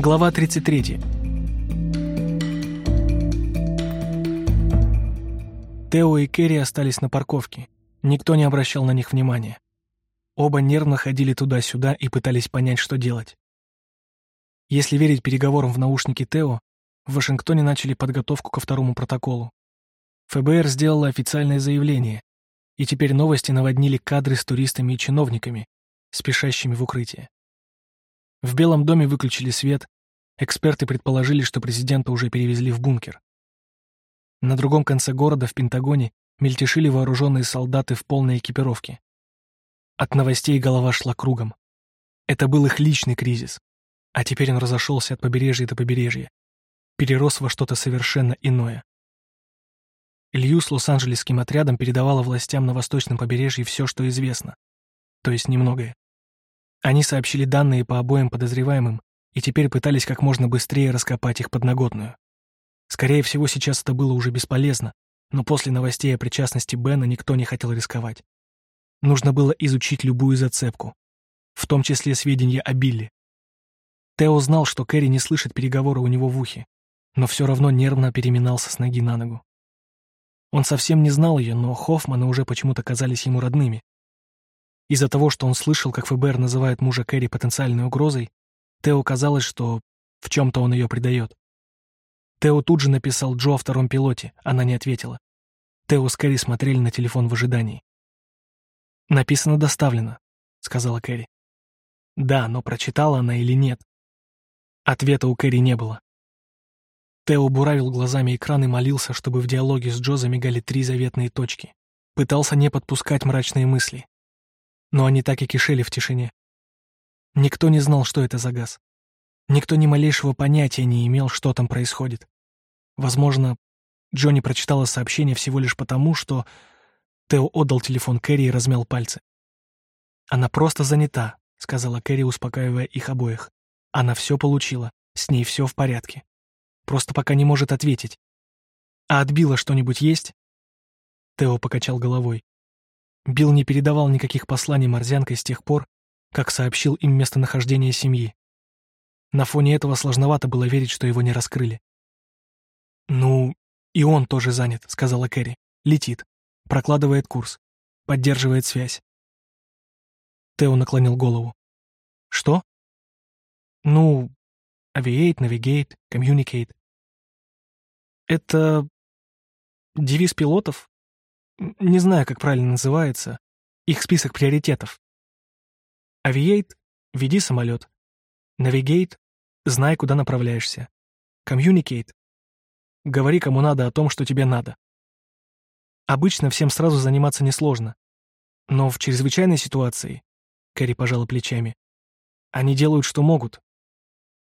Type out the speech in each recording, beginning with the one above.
Глава 33. Тео и Керри остались на парковке. Никто не обращал на них внимания. Оба нервно ходили туда-сюда и пытались понять, что делать. Если верить переговорам в наушнике Тео, в Вашингтоне начали подготовку ко второму протоколу. ФБР сделало официальное заявление, и теперь новости наводнили кадры с туристами и чиновниками, спешащими в укрытие. В Белом доме выключили свет, эксперты предположили, что президента уже перевезли в бункер. На другом конце города, в Пентагоне, мельтешили вооруженные солдаты в полной экипировке. От новостей голова шла кругом. Это был их личный кризис, а теперь он разошелся от побережья до побережья, перерос во что-то совершенно иное. Илью с Лос-Анджелесским отрядом передавала властям на восточном побережье все, что известно, то есть немногое. Они сообщили данные по обоим подозреваемым и теперь пытались как можно быстрее раскопать их подноготную. Скорее всего, сейчас это было уже бесполезно, но после новостей о причастности Бена никто не хотел рисковать. Нужно было изучить любую зацепку, в том числе сведения о Билли. Тео знал, что Кэрри не слышит переговоры у него в ухе, но все равно нервно переминался с ноги на ногу. Он совсем не знал ее, но Хоффманы уже почему-то казались ему родными. Из-за того, что он слышал, как ФБР называет мужа Кэрри потенциальной угрозой, Тео казалось, что в чем-то он ее предает. Тео тут же написал Джо о втором пилоте, она не ответила. Тео с Кэрри смотрели на телефон в ожидании. «Написано «доставлено», — сказала Кэрри. Да, но прочитала она или нет? Ответа у Кэрри не было. Тео буравил глазами экран и молился, чтобы в диалоге с Джо замигали три заветные точки. Пытался не подпускать мрачные мысли но они так и кишели в тишине. Никто не знал, что это за газ. Никто ни малейшего понятия не имел, что там происходит. Возможно, Джонни прочитала сообщение всего лишь потому, что Тео отдал телефон Кэрри и размял пальцы. «Она просто занята», — сказала Кэрри, успокаивая их обоих. «Она все получила, с ней все в порядке. Просто пока не может ответить. А отбила что-нибудь есть?» Тео покачал головой. Билл не передавал никаких посланий морзянкой с тех пор, как сообщил им местонахождение семьи. На фоне этого сложновато было верить, что его не раскрыли. «Ну, и он тоже занят», — сказала Кэрри. «Летит. Прокладывает курс. Поддерживает связь». Тео наклонил голову. «Что?» «Ну, aviate, navigate, communicate». «Это девиз пилотов?» Не знаю, как правильно называется. Их список приоритетов. Aviate — веди самолет. Navigate — знай, куда направляешься. Communicate — говори кому надо о том, что тебе надо. Обычно всем сразу заниматься несложно. Но в чрезвычайной ситуации, Кэрри пожала плечами, они делают, что могут.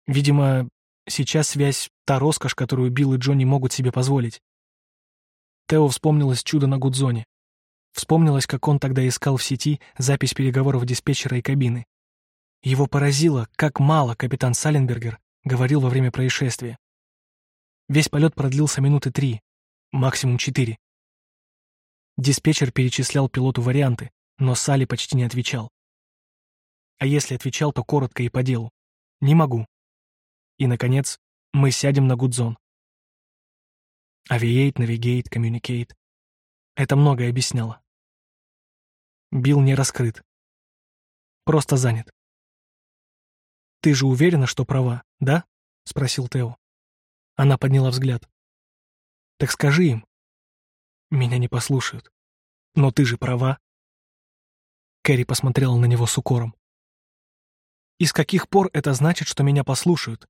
Видимо, сейчас связь — та роскошь, которую Билл и Джонни могут себе позволить. Тео вспомнилось чудо на Гудзоне. Вспомнилось, как он тогда искал в сети запись переговоров диспетчера и кабины. Его поразило, как мало капитан Саленбергер говорил во время происшествия. Весь полет продлился минуты три, максимум четыре. Диспетчер перечислял пилоту варианты, но Салли почти не отвечал. А если отвечал, то коротко и по делу. «Не могу». И, наконец, мы сядем на Гудзон. Aviate, Navigate, Communicate. Это многое объясняло. Билл не раскрыт. Просто занят. «Ты же уверена, что права, да?» — спросил Тео. Она подняла взгляд. «Так скажи им». «Меня не послушают. Но ты же права». Кэрри посмотрела на него с укором. «И с каких пор это значит, что меня послушают?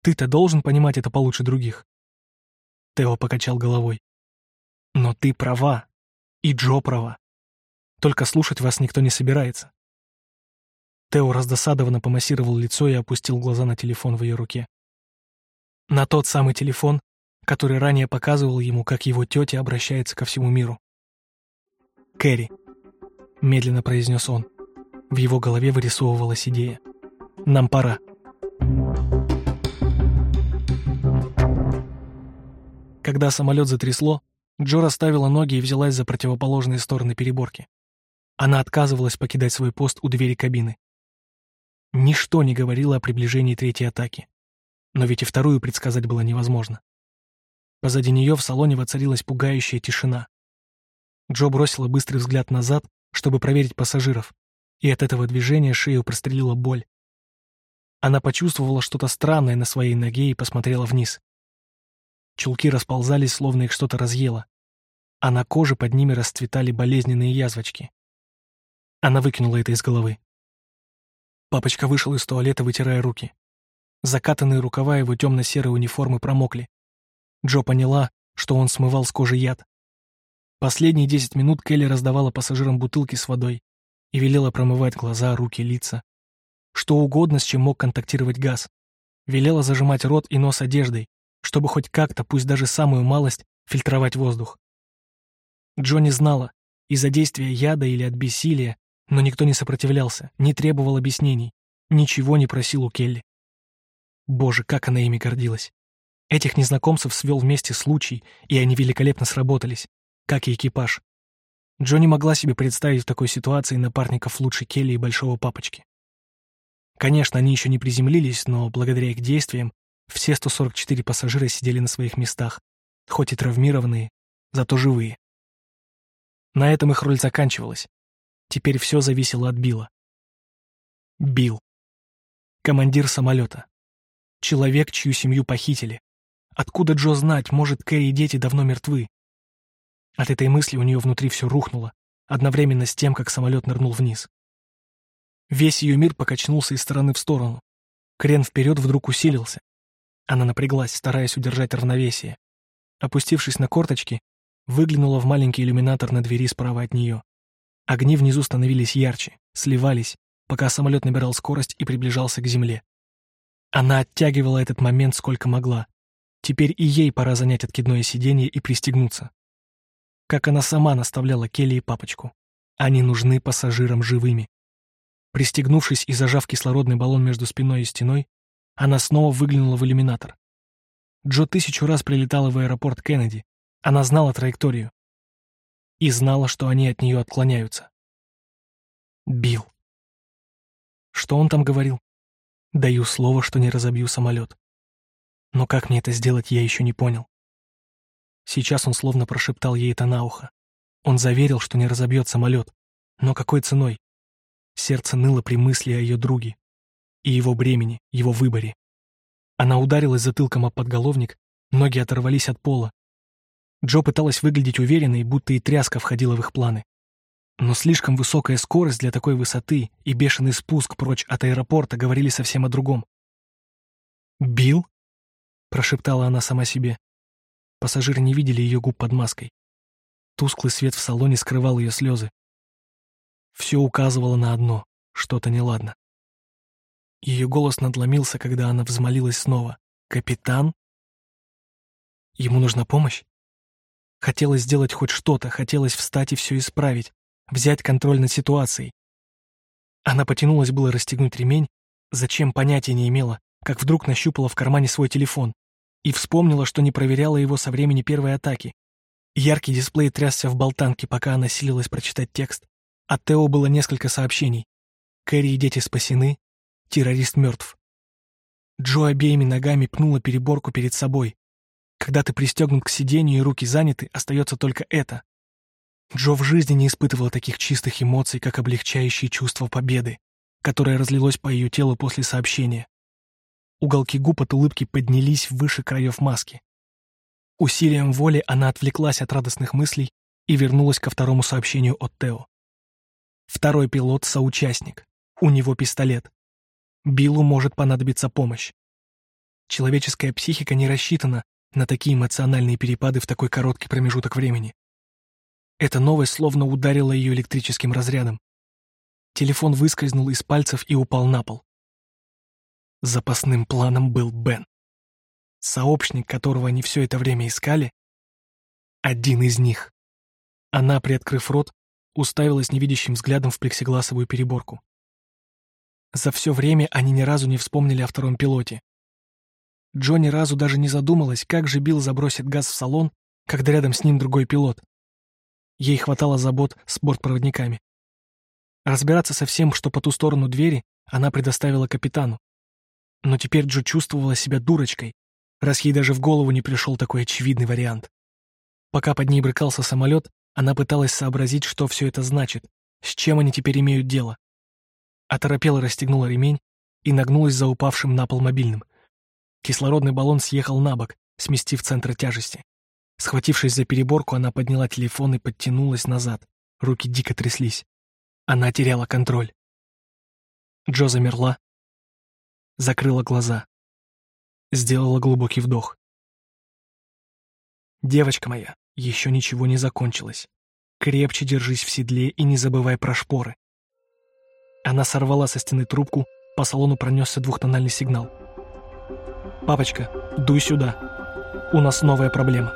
Ты-то должен понимать это получше других». Тео покачал головой. «Но ты права. И Джо права. Только слушать вас никто не собирается». Тео раздосадованно помассировал лицо и опустил глаза на телефон в ее руке. На тот самый телефон, который ранее показывал ему, как его тетя обращается ко всему миру. «Кэрри», — медленно произнес он. В его голове вырисовывалась идея. «Нам пора». Когда самолет затрясло, Джо расставила ноги и взялась за противоположные стороны переборки. Она отказывалась покидать свой пост у двери кабины. Ничто не говорило о приближении третьей атаки, но ведь и вторую предсказать было невозможно. Позади нее в салоне воцарилась пугающая тишина. Джо бросила быстрый взгляд назад, чтобы проверить пассажиров, и от этого движения шею прострелила боль. Она почувствовала что-то странное на своей ноге и посмотрела вниз. Чулки расползались, словно их что-то разъело, а на коже под ними расцветали болезненные язвочки. Она выкинула это из головы. Папочка вышел из туалета, вытирая руки. Закатанные рукава его темно-серой униформы промокли. Джо поняла, что он смывал с кожи яд. Последние десять минут Келли раздавала пассажирам бутылки с водой и велела промывать глаза, руки, лица. Что угодно, с чем мог контактировать газ. Велела зажимать рот и нос одеждой, чтобы хоть как-то, пусть даже самую малость, фильтровать воздух. Джо не знала, из-за действия яда или от бессилия, но никто не сопротивлялся, не требовал объяснений, ничего не просил у Келли. Боже, как она ими гордилась. Этих незнакомцев свел вместе случай, и они великолепно сработались, как и экипаж. Джо не могла себе представить в такой ситуации напарников лучше Келли и Большого Папочки. Конечно, они еще не приземлились, но благодаря их действиям все 144 пассажира сидели на своих местах, хоть и травмированные, зато живые. На этом их роль заканчивалась. Теперь все зависело от Билла. Билл. Командир самолета. Человек, чью семью похитили. Откуда Джо знать, может, Кэрри и дети давно мертвы? От этой мысли у нее внутри все рухнуло, одновременно с тем, как самолет нырнул вниз. Весь ее мир покачнулся из стороны в сторону. Крен вперед вдруг усилился. Она напряглась, стараясь удержать равновесие. Опустившись на корточки, выглянула в маленький иллюминатор на двери справа от нее. Огни внизу становились ярче, сливались, пока самолет набирал скорость и приближался к земле. Она оттягивала этот момент сколько могла. Теперь и ей пора занять откидное сиденье и пристегнуться. Как она сама наставляла Келли и папочку. Они нужны пассажирам живыми. Пристегнувшись и зажав кислородный баллон между спиной и стеной, она снова выглянула в иллюминатор. Джо тысячу раз прилетала в аэропорт Кеннеди. Она знала траекторию. И знала, что они от нее отклоняются. Бил. Что он там говорил? Даю слово, что не разобью самолет. Но как мне это сделать, я еще не понял. Сейчас он словно прошептал ей это на ухо. Он заверил, что не разобьет самолет. Но какой ценой? Сердце ныло при мысли о ее друге и его бремени, его выборе. Она ударилась затылком об подголовник, ноги оторвались от пола. Джо пыталась выглядеть уверенной, будто и тряска входила в их планы. Но слишком высокая скорость для такой высоты и бешеный спуск прочь от аэропорта говорили совсем о другом. «Билл?» — прошептала она сама себе. Пассажиры не видели ее губ под маской. Тусклый свет в салоне скрывал ее слезы. Все указывало на одно — что-то неладно. Ее голос надломился, когда она взмолилась снова. «Капитан?» Ему нужна помощь? Хотелось сделать хоть что-то, хотелось встать и все исправить, взять контроль над ситуацией. Она потянулась было расстегнуть ремень, зачем понятия не имела, как вдруг нащупала в кармане свой телефон и вспомнила, что не проверяла его со времени первой атаки. Яркий дисплей трясся в болтанке, пока она силилась прочитать текст. От Тео было несколько сообщений. Кэрри и дети спасены, Террорист мертв. Джо обеими ногами пнула переборку перед собой. Когда ты пристегнут к сиденью и руки заняты, остается только это. Джо в жизни не испытывала таких чистых эмоций, как облегчающее чувство победы, которое разлилось по ее телу после сообщения. Уголки губ от улыбки поднялись выше краев маски. Усилием воли она отвлеклась от радостных мыслей и вернулась ко второму сообщению от Тео. Второй пилот — соучастник. У него пистолет. Биллу может понадобиться помощь. Человеческая психика не рассчитана на такие эмоциональные перепады в такой короткий промежуток времени. Эта новость словно ударила ее электрическим разрядом. Телефон выскользнул из пальцев и упал на пол. Запасным планом был Бен. Сообщник, которого они все это время искали, один из них. Она, приоткрыв рот, уставилась невидящим взглядом в плексигласовую переборку. За все время они ни разу не вспомнили о втором пилоте. Джо ни разу даже не задумалась, как же Билл забросит газ в салон, когда рядом с ним другой пилот. Ей хватало забот с бортпроводниками. Разбираться со всем, что по ту сторону двери, она предоставила капитану. Но теперь Джо чувствовала себя дурочкой, раз ей даже в голову не пришел такой очевидный вариант. Пока под ней брыкался самолет, она пыталась сообразить, что все это значит, с чем они теперь имеют дело. Оторопела расстегнула ремень и нагнулась за упавшим на пол мобильным. Кислородный баллон съехал на бок, сместив центр тяжести. Схватившись за переборку, она подняла телефон и подтянулась назад. Руки дико тряслись. Она теряла контроль. Джо замерла, закрыла глаза, сделала глубокий вдох. «Девочка моя, еще ничего не закончилось. Крепче держись в седле и не забывай про шпоры». Она сорвала со стены трубку, по салону пронесся двухтональный сигнал. «Папочка, дуй сюда. У нас новая проблема».